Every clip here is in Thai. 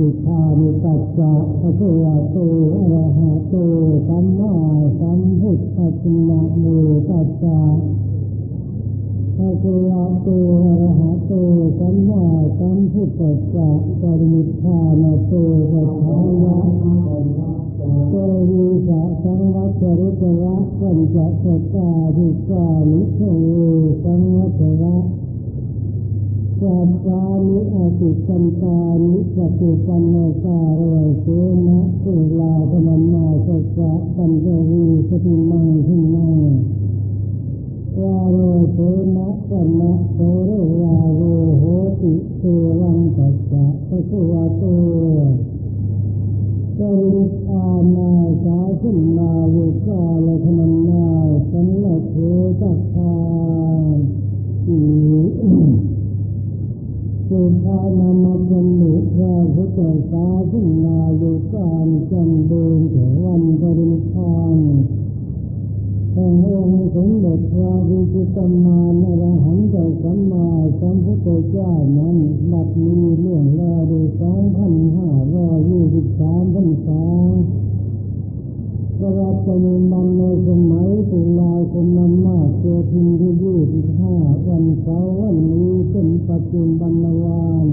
ติชามิตัสสะพระพุทธโตอะระหะโตสัมมาสัมพุทธัสสะนะโมตัสสะพระพุทธโตอะระหะโตสัมมาสัมพุทธัสสะปริมิพานะโตปัฏฐายะโตวิสะสังวัชริตระปัญจสตาภิกานิโตสังวัชระ สัพพานิอาติสันตานิสัพพันนาสารวเสนะสุลาธรรมนาสัสสะปัญจวีสติมังหิมังวาโรเสนะปันนะโสเรวาโรโหติเทวังตัสสะพระสุวะโตจริอานาสาสุนาโยกาลธรรมนาสันลเทตัคา สุภานามาจมุพระพุทธศาสนาโยการจันเดินถึงวันปริพานแห่งองค์สมเด็จพระวิจิตรมานอรหันต์สัมมาสัมพุทธเจ้านั้นบัดนี้เรื่องราวโดยสองพันห้าร้อยยี่สิบสามพรรษา ประวัติมีมันในสมัยตุลาคมนั้นมาเกิดพินที่ยี่สิบห้าวันเสาร์วันนี้เป็นปัจจุบันวัน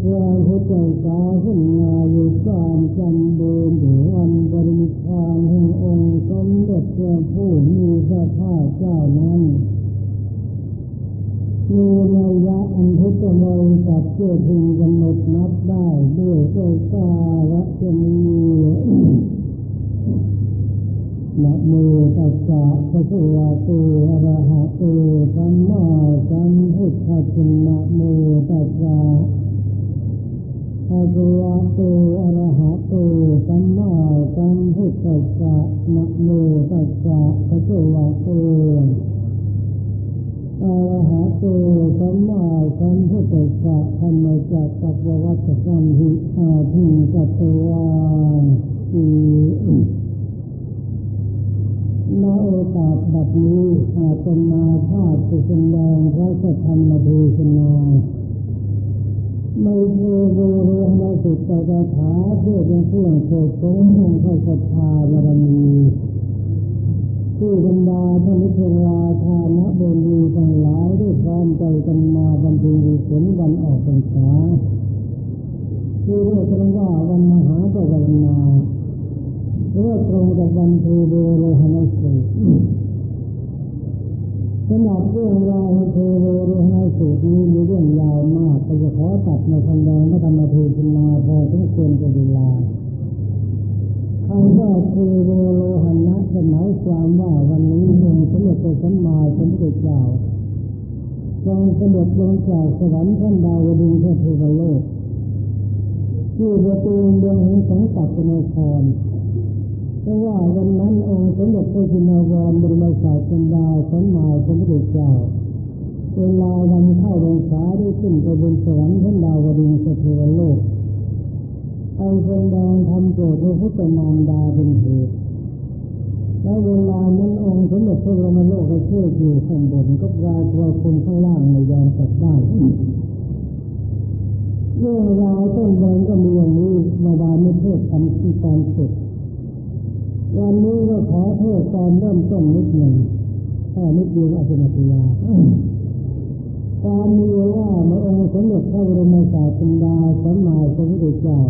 พระพุทธศาสนาอยู่ตามจำเดินถึงวันปรินิพพานแห่งองค์สมเด็จพระผู้มีพระภาคเจ้านั้นมีนัยยะอันทุกข์มงจับเชื่อพึงกำหนดนับได้ด้วยโอกสารจะมี นะโมตัสสะพระพุทธโตอะระหะโตสัมมาสัมพุทธัสสะนะโมตัสสะพระพุทธโตอะระหะโตสัมมาสัมพุทธัสสะนะโมตัสสะพระพุทธโตอะระหะโตสัมมาสัมพุทธัสสะธรรมจักรวัฏสัมหิอาทิกัตวาอี ณโอกาสแบบนี้อาจจะมาภาพสุสดงพระสัทธรรมเทศนาในเทวโรหะสุตตะถาเพื่อเป็นเครื่องโสดสงแห่งพระสัทธาบารมีผู้บรรดาท่านนิพรราธานะเบญดีทั้งหลายด้วยความใจกันมาบำเพ็ญกุศลวันออกพรรษาที่เรียกกันว่าวันมหาปวารณา เรียกตรงกับวันเทโวโรหณสูตรสำหรับเรื่องราวเทโวโรหณสูตรนี้มีเรื่องยาวมากก็จะขอตัดในคำแดงพระธรรมเทศนาพอทุกคนจะเวลาคำว่าเทโวโรหณะจะหมายความว่าวันนี้องค์สมเด็จพระสัมมาสัมพุทธเจ้าทรงเสด็จลงจากสวรรค์ท่านดาวดึงเทพโลกที่ประตูเมืองแห่งสังกัดนคร เพราะว่าวันนั้นองค์สมเด็จพระจินวรบรมศาสดาสัมมาสมพุทธเจ้าเวลาวันเข้าพรรษาได้ขึ้นไปบนสวรรค์ท่านดาวดึงเทพโลกไปแสดงทำโปรดพระพุทธมารดาเป็นเหตุแล้วเวลานั้นองค์สมเด็จพระบรมโลกก็เชื่ออยู่ข้างบนก็ปลายตัวคนข้างล่างในยอมตัดได้เรื่องราวต้นเดินก็มีอย่างนี้มาดาไม่เทศทำที่ตอนสุด วันนี้ก็ขอเทศตอนเริ่มต้นนิดหนึ่งแค่นิดเดียวอาจจะมาติยาความมีว่าเมื่อองค์สมเด็จพระบรมศาสดาสัมมาสัมพุทธเจ้า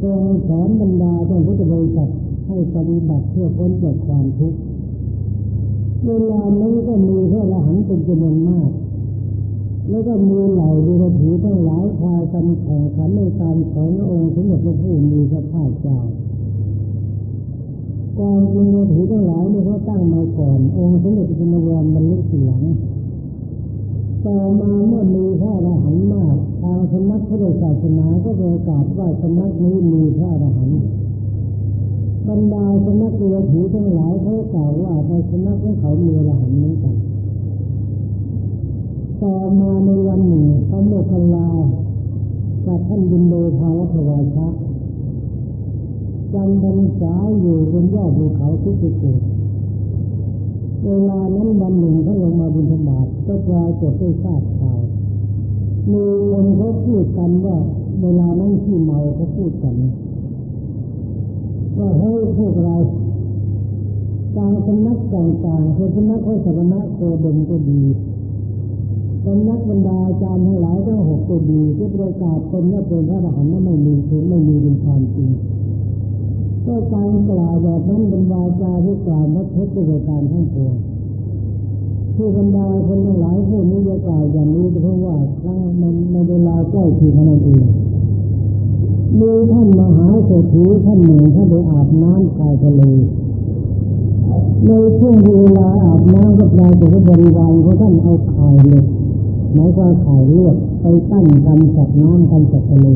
ทรงสอนบรรดาท่านพุทธบริษัทให้ปฏิบัติเพื่อพ้นจากความทุกข์เวลานั้นก็มีพระอรหันต์เป็นจำนวนมาก แล้วก็มีเหล่าดูถีทั้งหลายพากันแข่งขันในการสอนองค์สมเด็จพระผู้มีพระภาคเจ้า ความจริงดูถีทั้งหลายเนี่ยเขาตั้งมาก่อนองค์สมเด็จพระจินวรบรรลุทีหลังต่อมาเมื่อมีพระอรหันต์มากทางสำนักพระศาสนาก็ประกาศว่าสำนักนี้มีพระอรหันต์บรรดาสำนักเรือผีทั้งหลายเขากล่าวว่าในสำนักของเขามีอรหันต์เหมือนกันต่อมาในวันหนึ่งพระโมคคัลลากับท่านบินโดภาวทวาชะ จำพรรษาอยู่บนยอดภูเขาทุกข์เวลานั้นวันหนึ่งท่าลงมาบินธบาตก็ปรากฏได้ทราบข่าวมีคนเขาพูดกันว่าเวลานั่งที่เมาเขาพูดกันว่าเฮ้ยพวกเราต่างสำนักต่างๆคือสำนักพระสมณะโกดมก็ดีสำนักบรรดาอาจารย์ทั้งหลายทั้งหกก็ดีที่ประกาศเป็นว่าเป็นพระอรหันต์ไม่มีคือไม่มีเป็นความจริง ก็การกล่าวแบบนั้นเป็นวาจาที่กล่าววัดเท็จด้วยการทั้งปวงผู้บรรดาคนทั้งหลายพวกนี้จะกล่าวอย่างนี้เพราะว่าทั้งมันในเวลาใกล้ถึงนั่นเองมีท่านมหาเศรษฐีท่านหนึ่งท่านไปอาบน้ำชายทะเลในช่วงเวลาอาบน้ำก็ปรากฏว่าบริวารของท่านเอาข่ายเล็กหมายความข่ายเลือดไปตั้งกันจับน้ำกันจับทะเล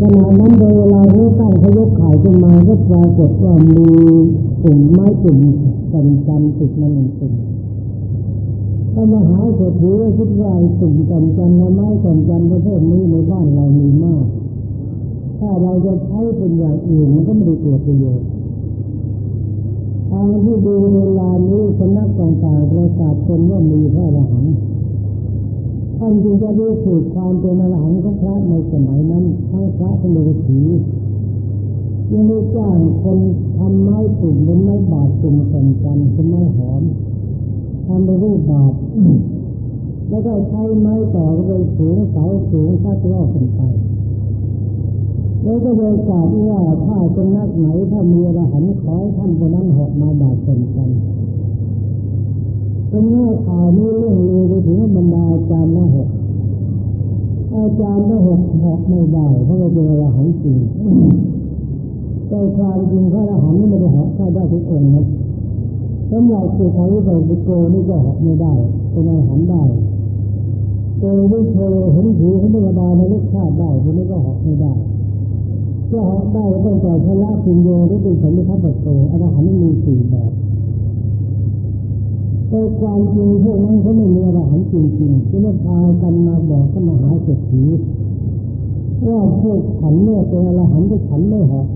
ขณะนั้นโดยเวลาที่ตั้งเขายกขายขึ้นมาก็ปรากฏว่ามีตุ่มไม้ตุ่มกันจันติดนั่นเองพระมหาเศรษฐีก็คิดว่าตุ่มกันจันไม้กันจันประเภทนี้ในบ้านเรามีมาก ถ้าเราจะใช้เป็นอย่างอื่นมันก็ไม่ได้เกิดประโยชน์ทางที่ดูเวลานี้สำนักต่างๆประกาศคนว่ามีพระอรหันต์ ท่านจึงจะรู้สึกความเป็นอรหันต์ของพระในสมัยนั้นทั้งพระทั้งฤาษียังได้จ้างคนทำไม้ตุ่มเป็นไม้บาดตุ่มกันกันเป็นไม้หอมทำเป็นรูปบาดแล้วก็ใช้ไม้ต่อไปสูงเสาสูงสักรอบขึ้นไปแล้วก็เลยกล่าวว่าถ้าจะนักไหนถ้ามีอรหันต์ขอท่านคนนั้นหอกมาบาดเป็นกัน เป็นเมื่อข่าวนี้เรื่องลือไปถึงบรรดาอาจารย์ละหกอาจารย์ละหกหอกไม่ได้เพราะว่าเป็นอรหันต์จริงแต่ความจริงพระอรหันต์ไม่ได้หอกได้ทุกองค์นะสำหรับสุขาวิปัสสโกนี่ก็หอกไม่ได้เป็นอรหันต์ได้โดยไม่เคยเห็นถือเห็นธรรมดาในลูกชาติได้คนนี้ก็หอกไม่ได้ก็หอกได้ตั้งแต่พระพิญโยหรือเป็นสมิทัปโตอรหันต์มีสี่แบบ แต่ความจริงพวกนั้นเขาไม่มีอรหันต์จริงๆที่มาพากันมาบอกก็มาหาเศรษฐีว่าพวกฉันเนี่ยเป็นอรหันต์ที่ฉันไม่หอก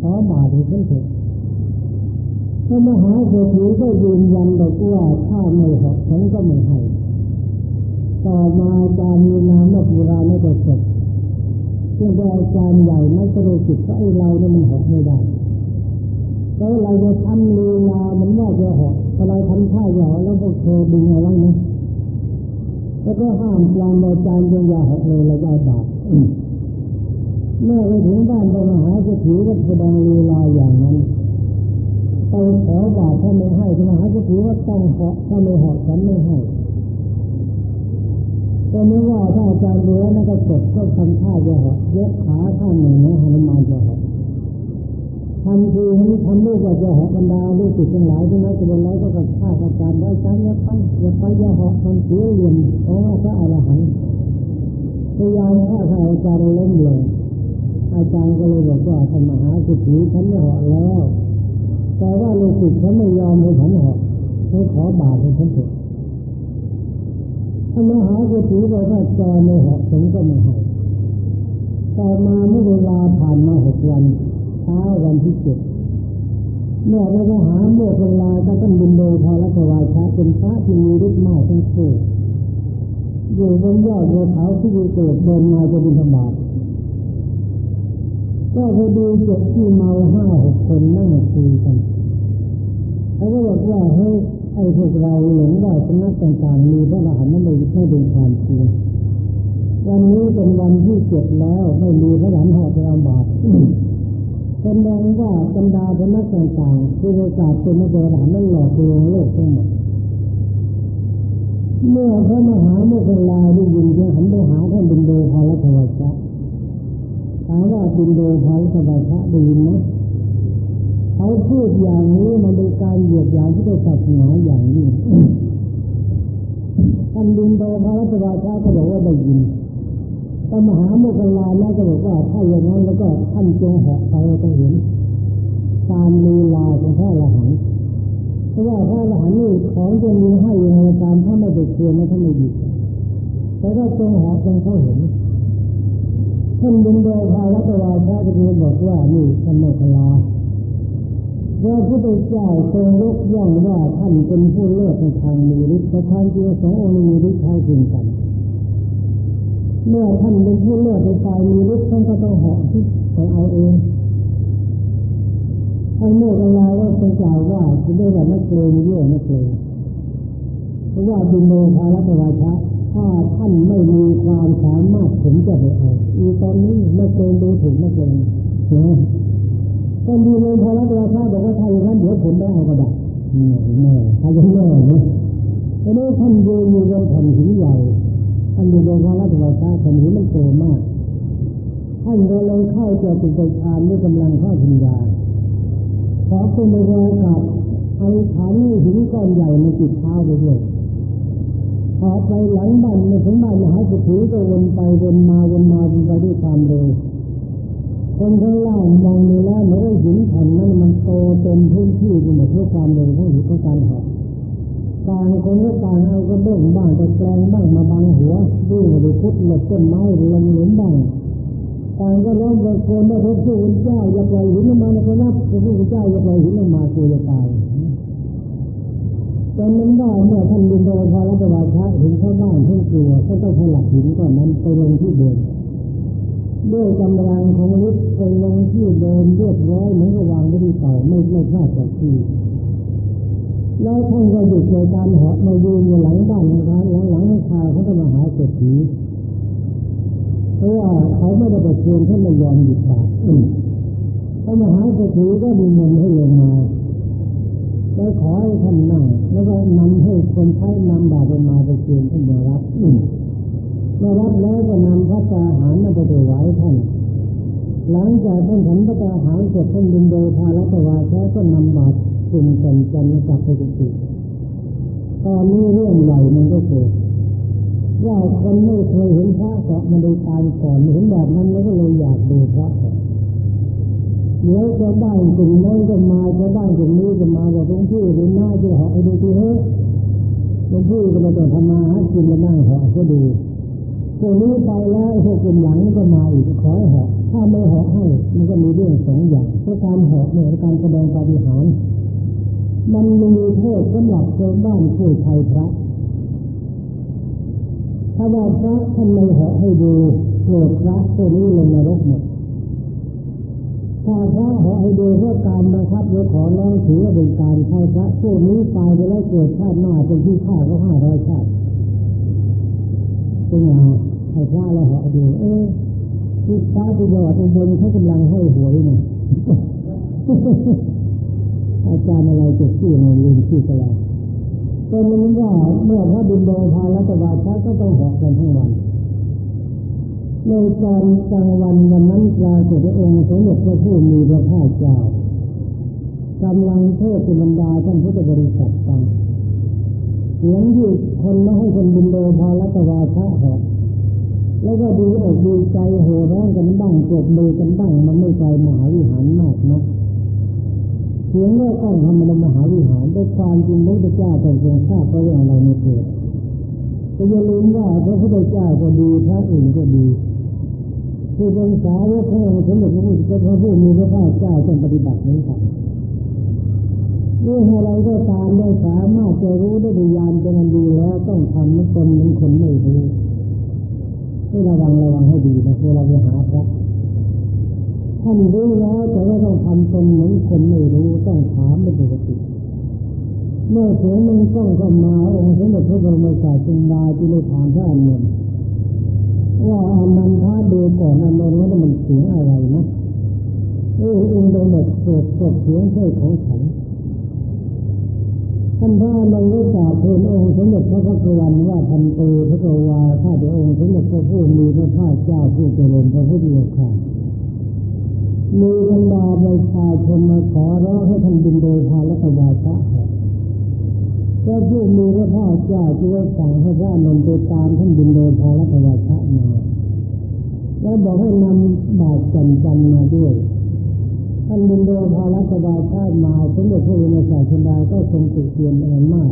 ขอบาถึงฉันเถิดพระมหาเศรษฐีก็ยืนยันบอกว่าถ้าไม่หอกฉันก็ไม่ให้ต่อมาอาจารย์มีนามว่าปุราไม่ประสบซึ่งเป็นอาจารย์ใหญ่ไม่กระโดดจิตว่าไอ้เราเนี่ยมันหอกไม่ได้แล้วเราจะทำลีลามันว่าจะหอก ถ้าเราทำท่าจะหอแล้วพวกเธอดึงเอาไว้นะแล้วก็ห้ามปลามอาจารย์จงยาหอกเลยราจะบาปเมื่อไปถึงบ้านไปมหาเศรษฐีก็แสดงลีลาอย่างนั้นไปขอบาปถ้าไม่ให้มหาเศรษฐีว่าต้องหอถ้าไม่หอกฉันไม่ให้แต่เมื่อว่าถ้าอาจารย์เรือนั่นก็กดก็ทำท่าจะหอกยกขาข้างหนึ่งนะหนุมานจะหอก ทำทีนี้ทำลูกก็จะหอกบรรดาลูกติดทั้งหลายที่นั่นจะเป็นไรก็กับข้าอาจารย์ได้อาจารย์อย่าไปอย่าไปย่าหอกมันเสียเหลี่ยมเพราะว่าพระอรหันต์พยายามฆ่าท่านอาจารย์เล่นเลยอาจารย์ก็เลยบอกว่าท่านมหาสุถีฉันไม่หอกแล้ว แต่ว่าลูกศิษย์ฉันไม่ยอมให้ฉันหอกให้ขอบาทให้ฉันเถอะท่านมหาสุถีบอกว่าแกไม่หอกฉันก็ไม่ให้ต่อมาเมื่อเวลาผ่านมาหกวัน เช้าวันที่เจ็ดเมื่อเราหาเมื่อเวลาก็ต้องบินโดพอรัตวายชาเป็นพระที่มีฤทธิ์มากทั้งคู่อยู่บนยอดบัวเขาที่มีเกิดเดินมาจะบินธบาตก็พอดีเจ็ดที่เมาห้าหกคนนั่งคุยกันเขาก็บอกว่าเฮ้ยไอ้พวกเราหลงว่าสำนักต่างๆมีพระอรหันต์ไม่ไม่เป็นความจริงวันนี้เป็นวันที่เจ็ดแล้วไม่มีพระหลานหอไปอาบาต แสดงว่าบรรดาพนักต่างๆที่ประกาศเป็นพระอรหันต์นั้นหลอกลวงโลกทั้งหมดเมื่อพระมหาโมคคลาได้ยินจะหันไปหาท่านบินโดพาลทวัชะถามว่าบินโดพาลทวัชะได้ยินไหมเขาพูดอย่างนี้มันเป็นการเหยียดหยามที่ได้ศาสนาอย่างนี้ท่านบินโดพาลทวัชะก็บอกว่าได้ยิน แต่มหาโมคคลาแล้วก็บอกว่าถ้าอย่างนั้นแล้วก็ท่านจงหอกไปจะเห็นการลีลาของพระอรหันต์เพราะว่าพระอรหันต์นี่ของจะมีให้ในการถ้าไม่ได้เชื่อไม่ถ้านไม่หยุดแต่ถ้าจงหอกจงเขาเห็นท่านบินโดยพาลัตวาชาจะบอกว่านี่ท่านโมคลาพระพุทธเจ้าทรงยกย่องว่าท่านเป็นผู้เลิศในทางมีฤทธิ์แต่ทางจริงสององค์มีฤทธิ์ใช้ถึงกัน เมื่อท่านเป็นผู้เลือกไปตายมีฤทธิ์ท่านก็ต้องเหาะไปเอาเองท่านเมื่อเวลาว่าเป็นกล่าวว่าจะได้ว่านักเลงเยอะนักเลงเพราะว่าบินโนภาลปวาชะถ้าท่านไม่มีความสามารถผมจะไปเอาอีตอนนี้นักเลงดูถูกนักเลงเห็นไหมท่านบินโนภาลปวาชะบอกว่าถ้าอย่างนั้นเดี๋ยวผมได้เอากระดาษเนี่ยแม่ถ้าอย่างนั้นเนี่ยทีนี้ท่านยืนอยู่บนแผ่นหินใหญ่ ท่านอยู่บนพระของเราชวังแผ่นหินมันโตมาก ท่านก็เลยเข้าเจอตุกฌานด้วยกำลังข้าพิญญาณขอเป็นโอกาสเอาฐานนี้หินก้อนใหญ่มาจิตเท้าไปด้วยพอไปหลังบ้านในถึงบ้านมหาสุถีก็วนไปวนมาวนมาวนไปด้วยความเร็วคนข้างล่างมองดูแล้วเหมือนหินแผ่นนั้นมันโตเต็มพื้นที่ไปหมดด้วยความเร็วของหินของการหอบ ต่างคนก็ต่างเอากระเบื้องบ้างตะแกรงบ้างมาบังหัววิ่งไปพุทธหลบต้นไม้ลงหลุมบ้างต่างก็ร้องตะโกนว่าพระผู้เป็นเจ้าอย่าปล่อยหินมานะครับพระผู้เป็นเจ้าอย่าปล่อยหินมาคือจะตายจนนั้นได้เมื่อท่านดินโดพารัตวาชะเห็นข้าบ้านเพิ่งกลัวก็ต้องสลักหินก่อนนั้นไปลงที่เดิมด้วยกำลังของฤทธิ์ไปลงที่เดิมเรียบร้อยเหมือนกับวางไว้ที่เก่าไม่ไม่พลาดจากที่ แล้วท่านก็หยุดในการหาะมายืนอยู่หลังบ้านนะครับหลังหลังคาเขาจะมาหาเศรษฐีเพราะว่าเขาไม่ได้ประเคนท่านไม่ยอมหยุดปากพระมหาเศรษฐีก็มีเงินให้ลงมาแล้วขอให้ท่านนั่งแล้วก็นำให้คนใช้นำบาตรมาไปเชิญท่านมารับเมื่อรับแล้วก็นำพระตาหารมาไปถวายท่าน หลังจากท่านฉันพระตาหารเสร็จท่านดินโดพาลัตวาแท้ก็นำบาตร จุ่มกันกันกับไปกุฏิตอนนี้เรื่องใหญ่มันก็เกิดว่าคนไม่เคยเห็นพระเกาะมาดูการก่อนเห็นแบบนั้นแล้วก็เลยอยากดูพระเดี๋ยวจะบ้านกลุ่มนั้นก็มาจะบ้านกลุ่มนี้จะมาว่าตรงที่หรือหน้าจะหาะไปดูที่เฮ้ยตรงที่ก็มาต้องทำมาหากินมานั่งเหาะก็ดูตรงนี้ไปแล้วพวกกลุ่มหลังก็มาอีกขอให้หาะถ้าไม่หาะให้มันก็มีเรื่องสองอย่างเพราะการหาะเนี่ยการแสดงปฏิหาร มันมีโทษสำหรับชาวบ้านผู้ไทยพระถ้าว่าพระท่านไม่เหาะให้ดูโกรธพระตัวนี้ลงนรกหมดถ้าพระเหาะให้ดูเพื่อการบังคับหรือขอร้องถือว่าเป็นการใช้พระผู้นี้ตายไปแล้วเกิดชาติหน้าเป็นที่ฆ่าก็ห้าร้อยชาติเป็นไงให้พระเราเหาะดู เออที่พระที่จังหวัดอุบลเขากำลังให้หวยเนี่ย อาจารย์อะไรจะชื่อเงินลืมชื่ออะไรก็รู้ว่าเมื่อพระดินโดพาลัตวาชะก็ต้องหอกกันทั้งวันในตอนกลางวันวันนั้นปลาสุดองค์สมเด็จพระผู้มีพระภาคเจ้ากำลังเทศบรรดาท่านพุทธบริษัทฟังเสียงที่คนไม่ให้คนดินโดพาลัตวาชะหอกแล้วก็ดีอกดีใจโห่ร้องกันบ้างปรบมือกันบ้างมันไม่ไกลมหาวิหารมากนะ เสียงแรกต้องทำมันมหาวิหารด้วยความจริงพระเจ้าทรงทรงทราบเพราะว่าอะไรในเกิดก็อย่าลืมว่าพระพุทธเจ้าก็ดีพระอื่นก็ดีคือเป็นสาวกพระองค์สมเด็จพระพุทธเจ้าพระผู้มีพระภาคเจ้าจงปฏิบัติเหมือนกันเรื่ออะไรก็ตามได้สามารถจะรู้ได้ดียานเป็นดีแล้วต้องทำให้ตนเป็นคนไม่รู้ให้ระวังระวังให้ดีนะเวลาไปหาพระ ท่านรู้แล้วแต่ว่าต้องทำตนเหมือนคนไม่รู้ต้องถามเป็นปกติเมื่อเสียงมันต้องเข้ามาองค์สมเด็จพระบรมศาสดาจึงได้ถามพระอานนท์ว่าอานันท้าดูก่อนอานนท์ว่ามันเสียงอะไรนะเออองค์โดนแบบสวดสดเสียงใช่ของฉันท่านพระอานนท์ก็กล่าวทูลองค์สมเด็จพระพักวันว่าพันเตพระกวาข้าแต่องค์สมเด็จพระผู้มีพระภาคเจ้าผู้เจริญพระพุทธเจ้า มีบรรดาประชาชนมาขอร้องให้ท่านบินโดยพาและตวาชะพระผู้มีพระภาคเจ้าจึงได้สั่งให้พระนนท์ไปตามท่านบินโดยพาและตวาชะมาแล้วบอกให้นำบาตรจันจันมาด้วยท่านบินโดยพาและตวาชะมาสมเด็จพระบรมศาสดาก็ทรงติเตียนอะไรมาก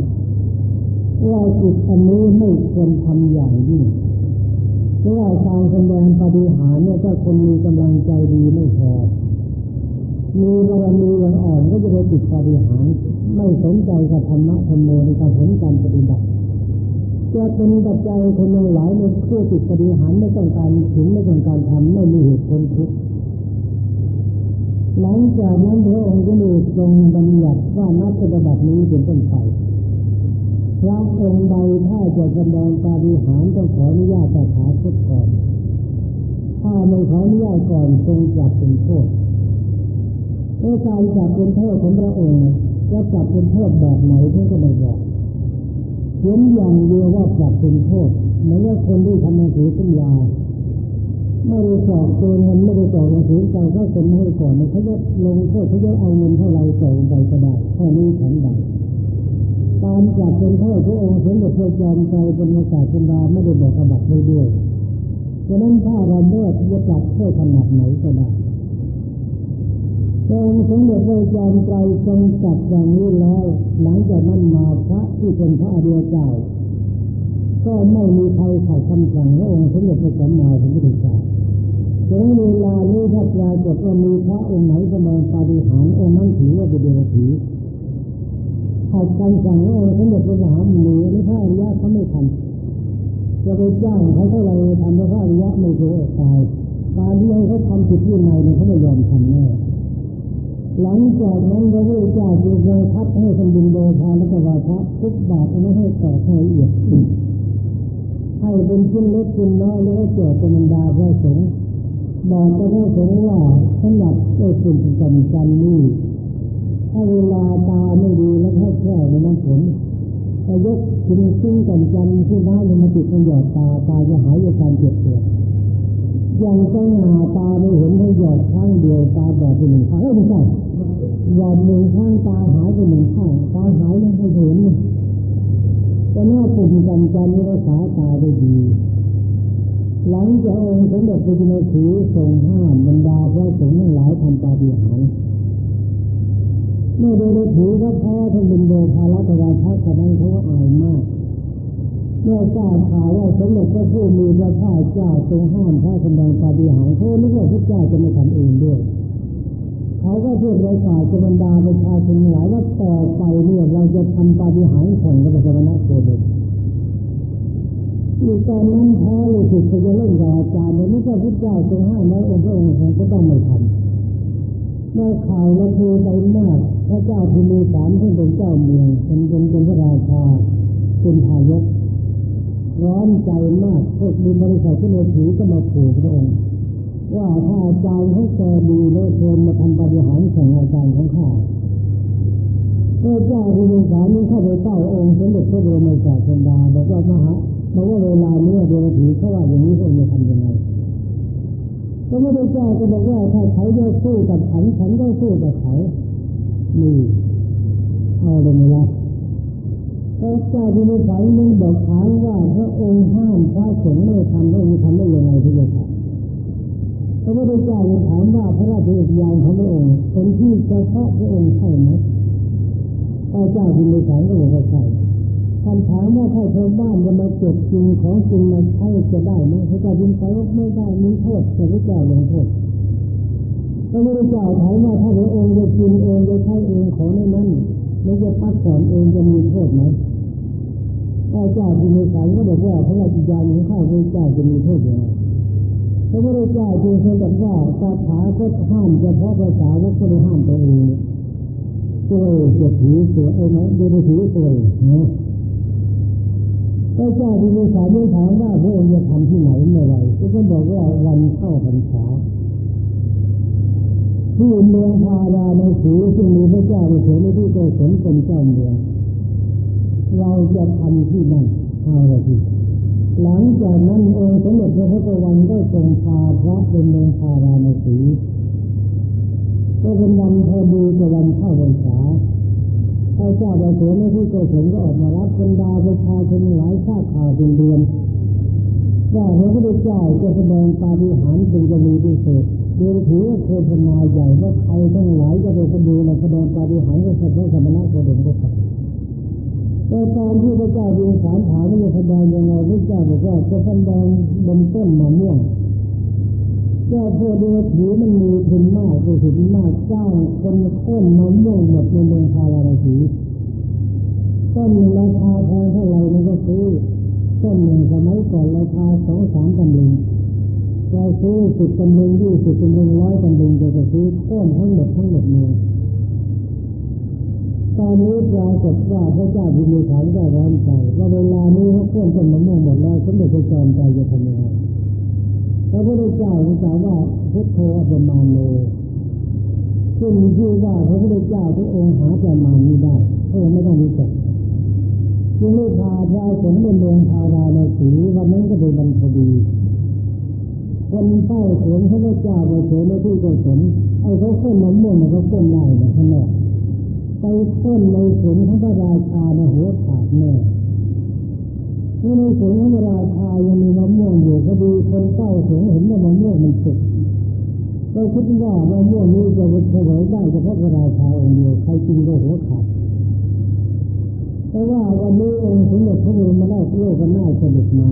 ว่าจิตอันนี้ไม่ควรทำอย่างยิ่ง เพราะว่าการแสดงปฏิหารเนี่ยถ้าคนมีกำลังใจดีไม่พอมีบารมีอย่างอ่อนก็จะไปติดปฏิหารไม่สนใจกับธรรมะธรรมโมในการผลการปฏิบัติจะเป็นปัจจัยคนหลายในผู้ติดปฏิหารไม่ต้องการถึงไม่ต้องการทำไม่มีเหตุผลทุกข์หลังจากนั้นพระองค์ก็มีทรงบัญญัติว่านักปฏิบัตินี้เป็นต้นไป พระองค์ใดถ้าจะแสดงปาฏิหาริย์ต้องขออนุญาตแต่ขาพุทก่อน ถ้าไม่ขออนุญาตก่อนทรงจับเป็นโทษเมื่อการจับเป็นโทษของพระองค์จะจับเป็นโทษแบบไหนท่านก็ไม่บอกเขียนอย่างเดียวว่าจับเป็นโทษเหมือนว่าคนที่ทำหนังสือสัญญาไม่ได้สอบตัวเงินไม่ได้สอบหนังสือใจถ้าคนไม่ได้สอบเขาจะลงโทษเขาจะเอาเงินเท่าไรส่งไปก็ได้แค่นี้ฉันใด ตามจับเป็นโทษพระองค์สมเด็จพระจอมไตรเป็นโอกาสเป็นดาไม่ได้บอกกระบัดให้ด้วยฉะนั้นถ้าเราเมื่อจะจับโทษขนาดไหนก็ได้องค์สมเด็จพระจอมไตรทรงจับอย่างนี้แล้ว หลังจากนั้นมาพระที่เป็นพระอริยเจ้าก็ไม่มีใครขัดคำสั่งพระองค์สมเด็จพระสัมมาสัมพุทธเจ้าถึงเวลานี้ถ้าปรากฏว่ามีพระองค์ไหนแสดงปาฏิหาริย์องค์นั้นถือว่าเป็นเดรัจฉี ขัดคำสั่งพระองค์สมเด็จพระมหามุนีนี่พระอริยะเขาไม่ทำจะไปจ้างเขาเท่าไรทำพระอริยะไม่เคยตายการที่เขาทำผิดที่ไหนเนี่ยเขาไม่ยอมทำแน่หลังจากนั้นพระพุทธเจ้าจึงเคยทัดให้คนบินโดยทานและกวาทะทุกบาทไม่ให้ต่อให้ละเอียดให้เป็นชิ้นเล็กชิ้นน้อยแล้วก็เกิดเป็นบรรดาพระสงฆ์บอกพระสงฆ์ว่าสำหรับเจ้าคุณจำจันนี้ ถ้าเวลาตาไม่ดีแล้วแค่แค่ในน้ำฝนจะยกชิ้นชิ้นกันจันที่น้ำลงมาติดในหยอดตาตาจะหายจากการเจ็บปวดยังต้องหาตาไม่เห็นให้หยอดข้างเดียวตาบอดไปหนึ่งข้างไม่ใช่หยอดหนึ่งข้างตาหายไปหนึ่งข้างตาหายแล้วไม่เห็นแต่หน้าปุ่มจำจันรักษาตาได้ดีหลังจากองค์สมเด็จพระจินสีทรงห้ามบรรดาพระสงฆ์ทั้งหลายทำปาฏิหาริย์ เมื่อโดยถือว่าแพ้ท่านเป็นโดภาระตวาทัศนั้นเขาก็อายมาก เมื่อทราบข่าวว่าสมเด็จพระผู้มีพระภาคเจ้าทรงห้ามพระแสดงปาฏิหาริย์เขาไม่ว่าพระเจ้าจะไม่ทำเองด้วยเขาก็เพื่อประกาศจะบรรดาประชาชนหลายว่าต่อไปเนี่ยเราจะทำปาฏิหาริย์ของพระสมณโคดมอีกตอนนั้นแพ้เลยสุดจะเล่นกับอาจารย์แต่ไม่ใช่พระเจ้าทรงห้ามแล้วองค์พระองค์ก็ต้องไม่ทำ เมื่อข่าวระพือไปมาก พระเจ้าพิมีสามท่านเป็นเจ้าเมืองเป็นเป็นเป็นพระราชาเป็นทายกร้อนใจมากพวกมีบริษัทที่เลถือก็มาขู่พระองค์ว่าถ้าอาจารย์ให้แกดีแล้วเชิญมาทำปฏิหารของอาจารย์ของข้าพระเจ้าพิมีสามนี้เข้าไปเต้าองค์สมเด็จพระบรมศาสดาบอกว่ามหาบอกว่าเวลาเนี้ยเดรัจฉีเขาว่าอย่างนี้พระองค์จะทำยังไง พระพุทธเจ้าก็บอกว่าถ้าเขาจะสู้กับฉันฉันก็สู้กับเขานี่เอาเลยนะพระเจ้าพิมพิสารนึงบอกถามว่าพระองค์ห้ามพระสงฆ์ไม่ทำพระองค์ทำได้ยังไงที่จะทำพระพุทธเจ้าถามว่าพระราชอิทยานของพระองค์เป็นที่เฉพาะพระองค์ใช่ไหมพระเจ้าพิมพิสารก็บอกว่าใช่ ถ้าชาวบ้านจะมาเก็บจริงของจริงมาใช้จะได้ไหมพระเจ้าพิมพิสารไม่ได้มีโทษแต่พระเจ้าลงโทษพระพุทธเจ้าถามว่าถ้าพระองค์จะกินเองจะใช้เองของนั้นแล้วจะพักผ่อนเองจะมีโทษไหมพระเจ้าพิมพิสารก็บอกว่าพระราชญาณของข้าพระเจ้าจะมีโทษอย่างไรพระพุทธเจ้าจึงทรงตรัสว่าคาถาก็ห้ามเฉพาะภาษาวกก็ไม่ห้ามตัวเองตัวจะถือตัวเองนะดูถือตัวนะ พระเจ้าพิมพิสารถามว่าพระองค์จะทำที่ไหนเมื่อไรก็บอกว่าวันเข้าพรรษาที่เมืองพาราในสีซึ่งมีพระเจ้าในเถรที่โกศลเป็นเจ้าเมือง เราจะทำที่นั่นเอาละทีหลังจากนั้นองค์สมเด็จพระพุทธวันได้ทรงพาพระเป็นเมืองพาราในสีก็เป็นวันพอดีกับวันเข้าพรรษา พระเจ้าในเถรที่โกศลก็ออกมารับบรรดาประชาชนหลายชาติข่าวเป็นเดือนว่าพระพุทธเจ้าจะแสดงปาฏิหาริย์เป็นกรณีพิเศษเดือนถือว่าโฆษณาใหญ่ว่าใครทั้งหลายจะไปดูในแสดงปาฏิหาริย์กับพระสมณะโคดมก็ตัดแต่ตอนที่พระเจ้าดินสารถามว่าจะแสดงยังไงพระเจ้าบอกว่าจะแสดงบนต้นมะม่วง เจ้าเพื่อดูถือมันมีทุนมากคือทุนมากจ้างคนต้นมะม่วงหมดในเมืองพาราณสีต้นราคาแพงเท่าไรมันก็ซื้อต้นหนึ่งสมัยก่อนราคาสองสามตำลึงจะซื้อสิบตำลึงยี่สิบตำลึงร้อยตำลึงจะจะซื้อต้นทั้งหมดทั้งหมดเลยตอนนี้ปรากฏว่าพระเจ้าพิมีขันได้ร้อนใจว่าเวลานี้เขาต้นต้นมะม่วงหมดแล้วสมเด็จพระจอมใจจะทำยังไง ระพุทธเจ้าตรัสว่าพุทโธประมาณโลซึ่งมีชื่อว่าพระพุทธเจ้าทุกองค์หาประมาณนี้ได้เพราะไม่ต้องรู้จักจึงได้พาพระสงฆ์ในเมืองพาราณสีวันนั้นก็เป็นวันพอดีคนใต้สวนพระเจ้าไปเสนแล้วที่กุศลเอาเขาเส้นมะม่วงเขาเส้นได้นะข้างนอกไปต้นในสวนพระราชาในหัวขาดแน่ ที่ในสวนพระราชายังมีมะม่วงอยู่ก็ดีคนใต้าสวนเห็นว่ามะม่วงมันสุกก็คิดว่ามะม่วงนี้จะเฉลยได้เฉพาะพระราชาองค์เดียวใครกินก็หัวขาดแต่ว่าวันนี้องค์สมเด็จพระบรมราชโลกนาถเสด็จมา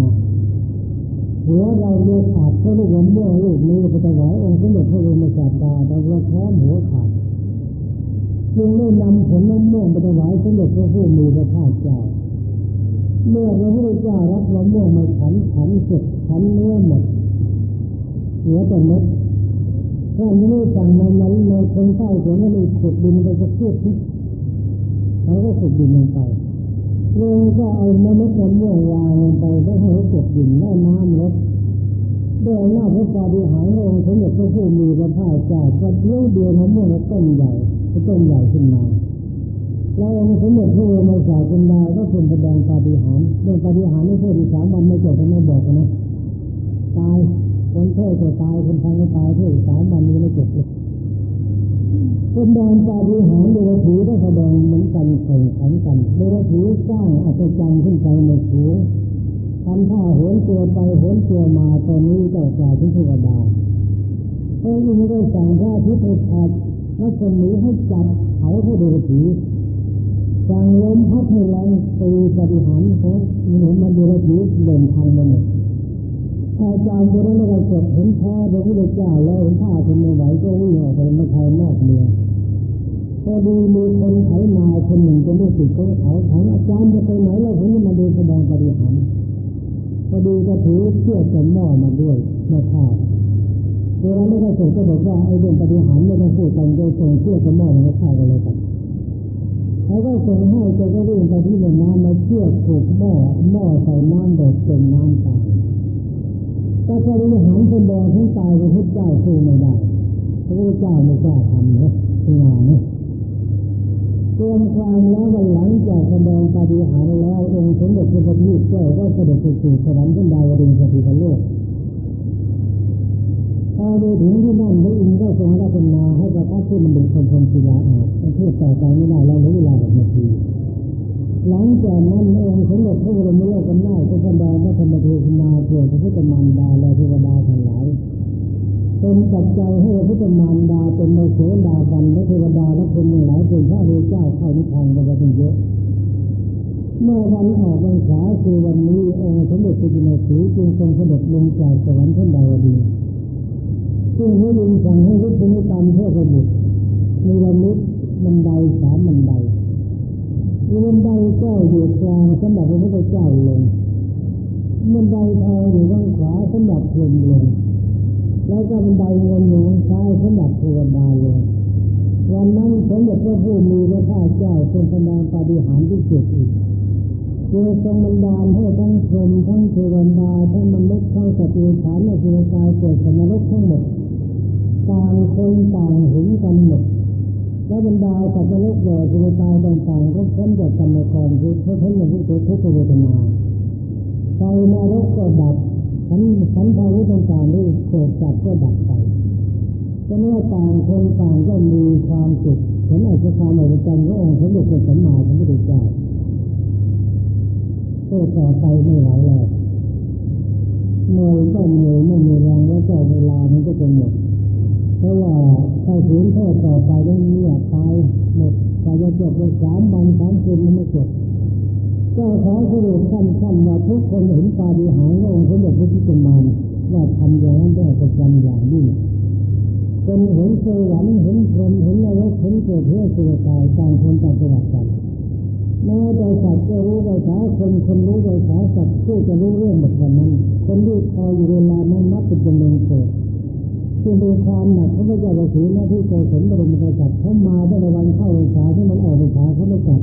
หัวเราเลือขาดเพราะลูกมะม่วงลูกนี้ไปถวายองค์สมเด็จพระบรมศาสดาแต่ว่าพร้อมหัวขาดจึงได้นำผลมะม่วงไปถวายสมเด็จพระผู้มีพระภาคเจ้า เมื่อพระพุทธเจ้ารับมะม่วงมาขันขันสุดขันเนื้อหมดเหลือแต่เม็ดท่านนี้สั่งในนั้นในคนใต้เสียงนี้ขุดดินไปจะพูดที่เขาก็ขุดดินลงไปเรื่องก็เอาเมล็ดมะม่วงวางลงไปแล้วให้เขาเก็บดินแล้น้ำลดด้วยอำนาพระปาฏิหาริย์องค์สมเด็จพระผู้มีพระภาคเจ้าก็เลี้ยงเดียวมะม่วงต้นใหญ่ต้นใหญ่ขึ้นมา แล้วองค์สมเด็จพระบรมศาสดาก็เป็นแสดงปาฏิหาริย์เรื่องปาฏิหาริย์ไม่ใช่ที่สามวันไม่จบก็ไม่บอกนะตายคนเท่ก็ตายคนทางก็ตายเท่สามวันนี้ไม่จบเลยแสดงปาฏิหาริย์เดรัจฉีได้แสดงเหมือนกันแข่งขันกันเดรัจฉีสร้างอัศจรรย์ขึ้นไปในสูงทำท่าโหนตัวไปโหนตัวมาตอนนี้ก็กลายเป็นเทวดาพระองค์ได้สั่งพระอาทิตย์ให้พัดรัศมีให้จับเขาให้เดรัจฉี สั่งลมพัดให้แรงตีปฏิหารเขาเห็นมันเดรัจฉีเดินทางไปหมดอาจารย์คนนั้นก็กดเห็นพ่อพระพุทธเจ้าแล้วเห็นผ้าทนไม่ไหวก็วิ่งออกไปมาภายนอกเมืองพอดีมีคนไถนาคนหนึ่งเป็นลูกศิษย์ของเขาถามอาจารย์จะไปไหนแล้วผมจะมาดูแสดงปฏิหารพอดีก็ถือเชือกกับหม้อมาด้วยมาข้าวเวลาไม่ได้ส่งก็บอกว่าไอ้เรื่องปฏิหารไม่ต้องพูดกันโดยส่งเชือกกับหม้อมาข้าวกันเลยกัน เขาก็ส่งให้จะก็วิ่งไปที่โรงน้ำมาเชือกผูกหม้อหม้อใส่น้ำโดดจมน้ำตายแต่พอรู้หันเป็นแดงทั้งตายพระพุทธเจ้าสู้ไม่ได้พระพุทธเจ้าไม่กล้าทำเนาะงานเนาะเตรียมความแล้ววันหลังจากแสดงปฏิหารแล้วองค์สมเด็จพระพุทธเจ้าก็เสด็จไปสู่สวรรค์ชั้นดาวดึงสถิตโลก พอไปถึงที่นั่นพระอินทร์ก็ทรงรัตนาให้กับพระขึ้มันเป็นคนพรมศิลาอาบเพื่อต่อไปไม่ได้เราเหลือเวลาหกนาทีหลังจากนั้นองค์สมเด็จพระบรมโลกนาถก็แสดงพระธรรมเทศนาเกี่ยวกับพุทธมารดาและเทวดาทั้งหลายเป็นปัจจัยให้พุทธมารดาเป็นโมโสดาบันและเทวดาและคนหลายเป็นพระเดชเจ้าเข้านิพพานกันไปเป็นเยอะเมื่อวันออกพรรษาคือวันนี้องค์สมเด็จพระจินสีจึงทรงเสด็จลงจากสวรรค์ชั้นดาวดึง ซึ่งให้ยินสั่งให้รุเป็นตามเทพบุตรมีระมิดบันไดสามบันไดมีบันไดก็อยู่กลางสำหรับพระพุทธเจ้าลงบันไดทองอยู่ข้างขวาสำหรับพรหมลงแล้วก็บันไดเงินอยู่ข้างซ้ายสำหรับเทวดาลงวันนั้นสมเด็จพระผู้มีพระภาคเจ้าทรงแสดงปาฏิหาริย์ที่เกิดอีกคือทรงบันดาลให้ทั้งพรหมทั้งเทวดาทั้งมนุษย์ทั้งสัตว์ฐานและเทวดาเกิดสมรสทั้งหมด ต่างคนต่างเห็นกันหมดและบรรดาสัตว์โลกใหญ่เทวดาต่างๆก็พ้นจากกรรมกรคือพ้นพ้นจากทุกข์ทุกขเวทนาไฟนรกก็ดับขันขันภาวะต่างๆที่เกิดจากก็ดับไปก็เมื่อต่างคนต่างก็มีความสุขเห็นอัศจรรย์ในใจขององค์สมเด็จพระสัมมาสัมพุทธเจ้าก็ต่อไปไม่ไหวแล้วเหนื่อยก็เหนื่อยไม่มีแรงแล้วก็เวลามันก็จะหมด เพราะว่าถ้าฝืนทอดต่อไปแล้วเนี่ยตายหมดแต่จะจบไปสามวันสามคืนมันไม่จบก็ขอสรุปสั้นๆว่าทุกคนเห็นปาฏิหาริย์องสมเด็จพระพุทธมารว่าทำอย่างนั้นได้ประจำอย่างยิ่งคนเห็นสวรรค์เห็นพรหมเห็นนรกเห็นเกิดเพื่อสุรกายต่างคนต่างประวัติกันแม้แต่สัตว์ก็รู้ภาษาคนคนรู้ภาษาสัตว์ผู้จะจะรู้เรื่องหมดวันนั้นคนที่คอยอยู่เวลานั้นนับเป็นจำนวนเกิด ซึ่งเป็นความหนักเขาไม่จะไปถือหน้าที่โกศลบรมกษัตริย์เขามาได้ในวันเข้าพรรษาที่มันออกพรรษาเขาไม่จัด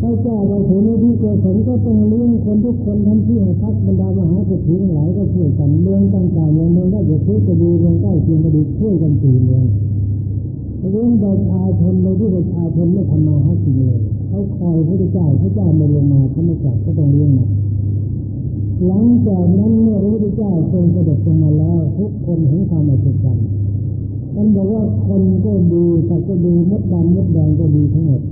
พระเจ้าเราถือหน้าที่โกศลก็ต้องเลี้ยงคนทุกคนทำที่ให้พักบรรดามหาเศรษฐีทั้งหลายก็ช่วยกันเมืองต่างๆอย่างเมืองได้จะช่วยจะดีเมืองใกล้เคียงก็ดีช่วยกันสี่เมืองเรื่องประชาชนโดยที่ประชาชนไม่ทำมาหากินเลยเขาคอยพระเจ้าพระเจ้าไม่ลงมาเขาไม่จับก็ต้องเลี้ยงมา หลังจากนั้นเมื่อรู้พระเจ้าทรงเสด็จลงมาแล้ว ทุกคนเห็นความอัศจรรย์ท่านบอกว่าคนก็ดีสัตว์ก็ดีมดดำมดแดงก็ดีทั้งหมด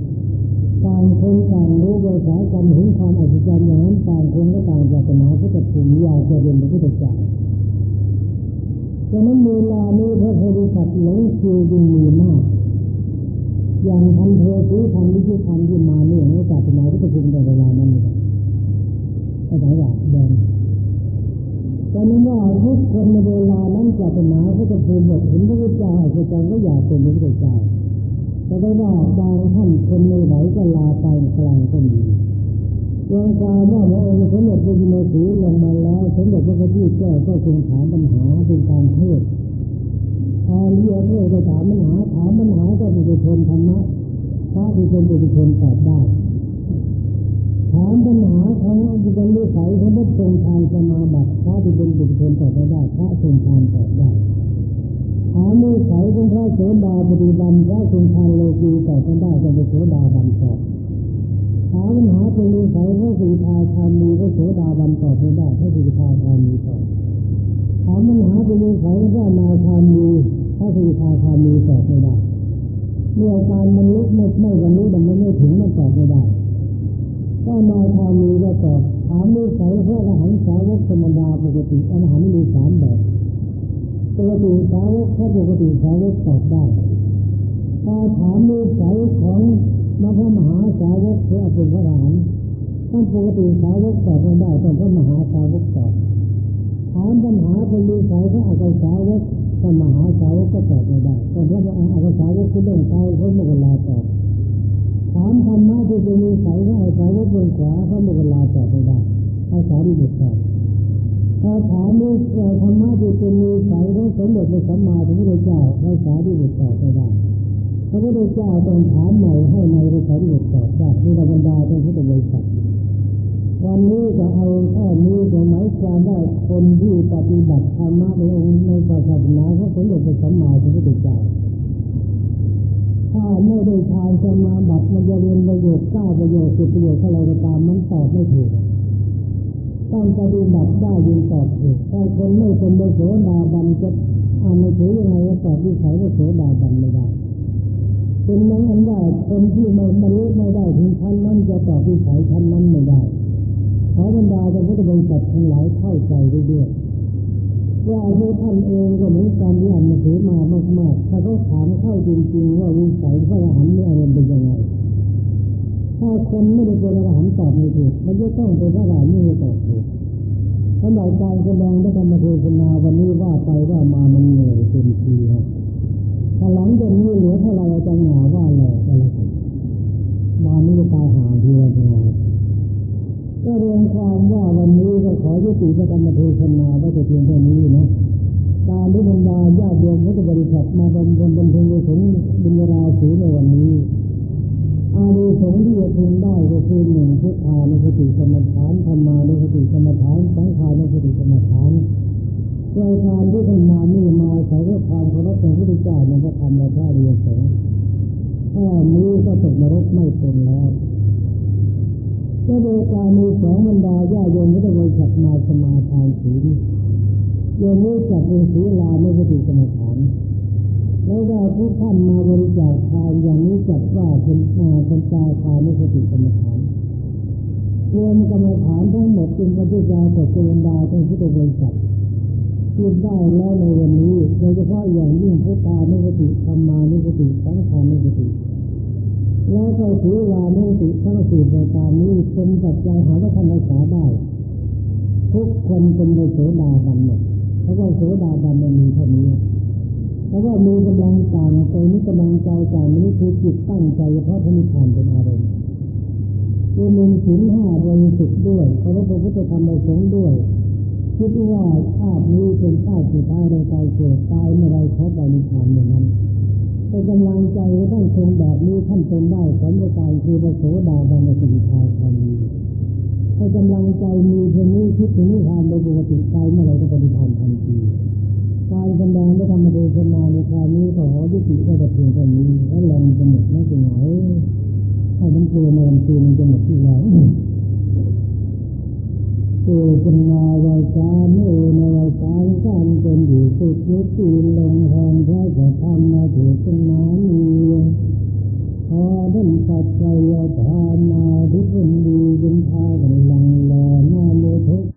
ต่างคนต่างรู้ภาษากันเห็นความอัศจรรย์อย่างนั้นต่างคนก็ต่างศาสนาก็จะภูมิอยากจะเรียนพระพุทธเจ้าฉะนั้นเวลานี้พระโพธิสัตว์หลงคิวจึงมีมากอย่างพันเทศีพันวิชิพันที่มาเนี่ยในศาสนาที่ประชุมในเวลานั้นเลย ก็ไหนว่าแดงตอนนั้นว่าทุกคนในเวลานั้นศาสนาก็จะภูมิหมดเห็นพระพุทธเจ้าอาจารย์ก็อยากเป็นพระพุทธเจ้าแต่ได้ว่าบางท่านคนไม่ไหวก็ลาไปกลางก็มีดวงตาว่าพระองค์สมเด็จพระจินสีลงมาแล้วสมเด็จพระพุทธเจ้าก็ทรงถามปัญหาเป็นการเทศพอเรียกเทศก็ถามปัญหาถามปัญหาก็เป็นชนธรรมะพระที่เป็นเป็นชนตอบได้ ถามปัญหาของอันเป็นนิสัยของพระทรงทางสมาบัติพระที่เป็นบุคคลตอบไม่ได้พระทรงทานตอบได้ถามนิสัยของพระโสดาปฏิบัติพระทรงทานโลกีตอบได้ก็เป็นโสดาบันตอบถามปัญหาเป็นนิสัยพระสิทาคามีพระโสดาบันตอบไม่ได้พระสิทาคามีตอบถามปัญหาเป็นนิสัยพระนาคามีพระสิทาคามีตอบไม่ได้เมื่อการมันลุกไม่ไม่บรรลุมันไม่ถึงมันตอบไม่ได้ ก็มาทามีก็ตอบถามนิสัยพระอรหันต์สาวกธรรมดาปกติอรหันต์มีสามแบบปกติสาวกถ้าปกติสาวกตอบได้ถ้าถามนิสัยของมาพระมหาสาวกเพื่อเป็นพระอรหันต์ท่านปกติสาวกตอบไม่ได้ต้องพระมหาสาวกตอบถามปัญหาเป็นนิสัยพระอักษาวกท่านมหาสาวกก็ตอบไม่ได้ต้องพระอักษาวกคือเรื่องใจเขาไม่เวลาตอบามธรรมะที่เป็นนิสัยพระอักษาวกเบื้องขวาเขาไม่เวลาตอบไม่ได้ภาษาดีบุตรตอบถ้าถามนิสัยธรรมะที่เป็นนิสัยของสมเด็จพระสัมมาสัมพุทธเจ้าภาษาดีบุตรตอบไม่ได้พระพุทธเจ้าต้องถามใหม่ให้ในภาษาดีบุตรตอบได้ในบรรดาท่านพุทธบริษัทวันนี้จะเอาแค่นี้จะหมายความว่าคนที่ปฏิบัติธรรมะในองค์ในศาสนาของสมเด็จพระสัมมาสัมพุทธเจ้า ถ้าไม่ได้ทานสมาบัติมันจะเรียนประโยชน์เก้าประโยชน์สิบประโยชน์อะไรก็ตามมันตอบไม่ถูกต้องปฏิบัติได้ยินตอบถูกถ้าคนไม่เป็นโสดาบันจะอ่านไม่ถูกยังไงก็ตอบที่ใส่โสดาบันไม่ได้เป็นนั้นอันว่าคนที่ไม่บรรลุไม่ได้ถึงชั้นนั้นจะตอบที่ใส่ชั้นนั้นไม่ได้ขอบรรดาจะพุทธบริษัททั้งหลายเข้าใจด้วย ว่าพวกท่านเองก็เหมือนกันที่อ่านหนังสือมามากๆ ถ้าเขาถามเข้าจริงๆว่าวิสัยพระอรหันต์นี่อารมณ์เป็นยังไง ถ้าคนไม่ได้เป็นอรหันต์ตอบไม่ถูกมันจะต้องเป็นพระอรหันต์นี่ตอบถูกสำหรับการแสดงพระธรรมเทศนาวันนี้ว่าไปว่ามามันเหนื่อยเต็มทีครับถ้าหลังจากนี้เหลือเท่าไรจะหนาว่าแหละอะไรมาไม่ตายหาทีวันงาน ก็เรียนความว่าวันนี้ก็ขอยุติพระธรรมเทศนาไว้แต่เพียงเท่านี้นะการที่บรรดาญาติโยมพุทธบริษัทมาบำเพ็ญบำเพ็ญในสงบุญราศีในวันนี้อานิสงส์ที่จะพึงได้ก็คือหนึ่งพุทธานุสติสมถานธรรมานุสติสมถานสังขานุสติสมถานรายการที่ท่านมานี่มาใส่เรื่องความเคารพในพระพุทธเจ้าในพระธรรมและพระอริยสงฆ์แค่นี้ก็ตกนรกไม่เป็น การมีสองบรรดาญาโยมไม่ได้บริษัทมาสมาทานศีลโยมนี้จัดเป็นศีลาไม่ปฏิสมฐานแล้วก็ทุกท่านมาบริจาคทานอย่างนี้จัดว่าเป็นมาเป็นตาทานไม่ปฏิสมฐานรวมกรรมฐานทั้งหมดเป็นปฏิจาต่อเจริญดาทั้งพุทธบริษัทพูดได้แล้วในวันนี้โดยเฉพาะอย่างยิ่งพุทธานุสติธรรมานุสติสังขานุสติ แล้วก็ถือวานุติทั้งสี่ประการนี้เป็นปัจจัยหาว่าท่านรักษาได้ ทุกคนเป็นโสดาบันหมดเพราะว่าโสดาบันมันมีเท่านี้เพราะว่ามีกำลังต่างใจนี้กำลังใจต่างนี้คือจิตตั้งใจเฉพาะพระนิพพานเป็นอารมณ์คือมีศีลห้าบริสุทธิ์ด้วยพระพุทธธรรมประสงค์ด้วยคิดว่าชาตินี้เป็นชาติสุดท้ายในการเกิดตายเมื่อไรเขาไปนิพพานอย่างนั้น เป็นกำลังใจท่านทรงแบบนี้ท่านเป็นได้สมประการคือพระโสดาบันสิทาคามีถ้ากำลังใจมีเพียงนี้คิดถึงนิพพานโดยปกติใจเมื่อไรก็ปฏิพันธ์ทันทีการแสดงและธรรมเดชนาในคราวนี้ขอยุติก็จะเพียงเท่านี้แล้วลองจะหมดไม่เป็นไรถ้ามันเกินในวันคืนมันจะหมดที่แล้ว เกิดเป็นนาวาจาเมื่อนาวาจากานเป็นอยู่สุดยุติลงแห่งพระจะทำมาถูกเป็นนามีพอดันปัจจัยทานมาที่เป็นดีเป็นพากันลังลอย